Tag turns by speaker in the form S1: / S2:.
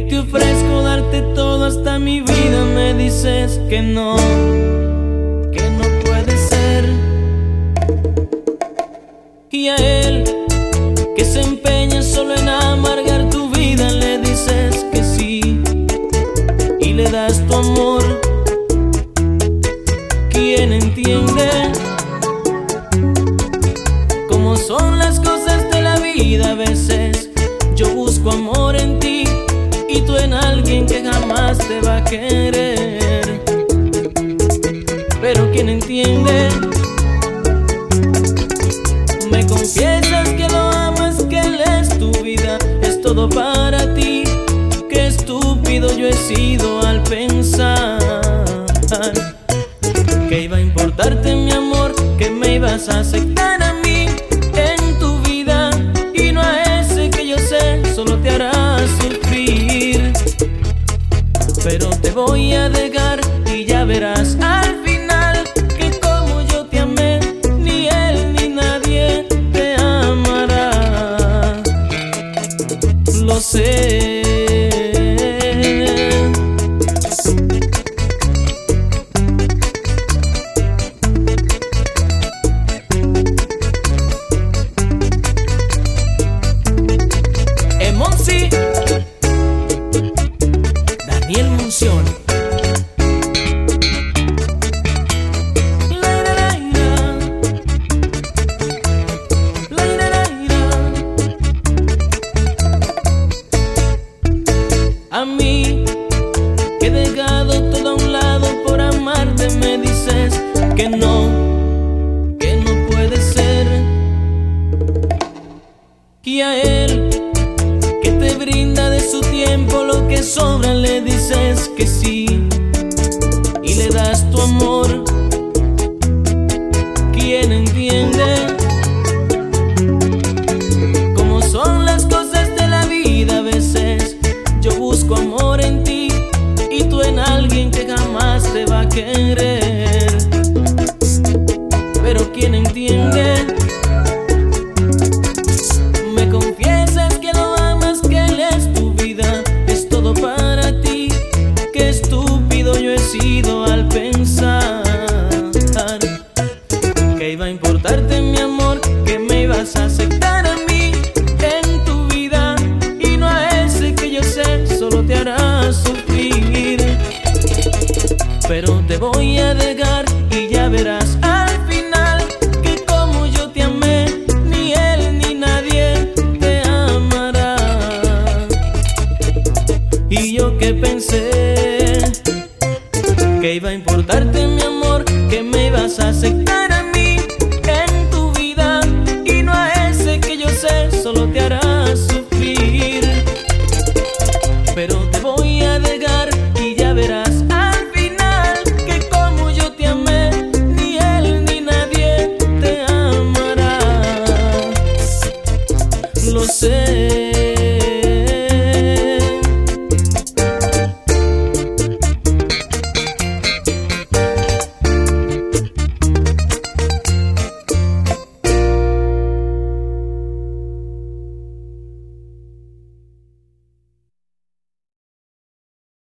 S1: te ofrezco darte todo hasta mi vida, me dices que no, que no puede ser. Y a él, que se empeña solo en amargar tu vida, le dices que sí y le das tu amor. ¿Quién entiende cómo son las cosas de la vida en alguien que jamás te va a querer. Pero ¿quién entiende? Me confiesas que lo amas, que él es tu vida, es todo para ti. Qué estúpido yo he sido al pensar que iba a importarte mi amor, que me ibas a aceptar voy a dejar y ya verás al final que como yo te amé, ni él ni nadie te amará. Lo sé. Daniel Munción. A mí que he dejado todo a un lado por amarte me dices que no, que no puede ser. Y a que sobra, le dices que pensar que iba a importarte mi amor, que me ibas a aceptar a mí en tu vida y no a ese que yo sé solo te hará sufrir. Pero te voy a dejar y ya verás al final que como yo te amé, ni él ni nadie te amará. Y yo que pensé que iba a importarte mi amor,